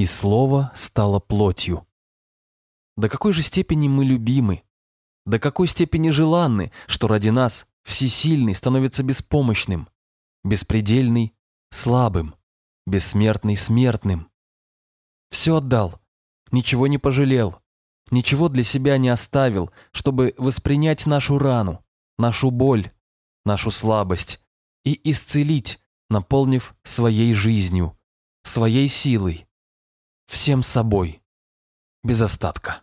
и Слово стало плотью. До какой же степени мы любимы, до какой степени желанны, что ради нас всесильный становится беспомощным, беспредельный – слабым, бессмертный – смертным. Все отдал, ничего не пожалел, ничего для себя не оставил, чтобы воспринять нашу рану, нашу боль, нашу слабость и исцелить, наполнив своей жизнью, своей силой, всем собой, без остатка.